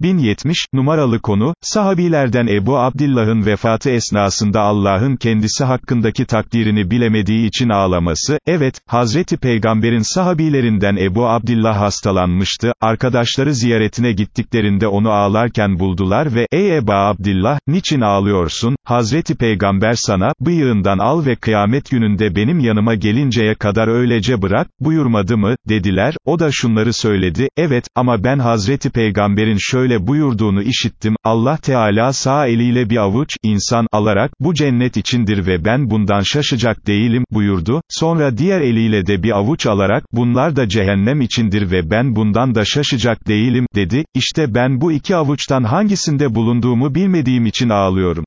1070, numaralı konu, sahabilerden Ebu Abdillah'ın vefatı esnasında Allah'ın kendisi hakkındaki takdirini bilemediği için ağlaması, evet, Hazreti Peygamber'in sahabilerinden Ebu Abdillah hastalanmıştı, arkadaşları ziyaretine gittiklerinde onu ağlarken buldular ve, ey Ebu Abdillah, niçin ağlıyorsun, Hazreti Peygamber sana, bıyığından al ve kıyamet gününde benim yanıma gelinceye kadar öylece bırak, buyurmadı mı, dediler, o da şunları söyledi, evet, ama ben Hazreti Peygamber'in şöyle, şöyle buyurduğunu işittim, Allah Teala sağ eliyle bir avuç, insan, alarak, bu cennet içindir ve ben bundan şaşacak değilim, buyurdu, sonra diğer eliyle de bir avuç alarak, bunlar da cehennem içindir ve ben bundan da şaşacak değilim, dedi, işte ben bu iki avuçtan hangisinde bulunduğumu bilmediğim için ağlıyorum.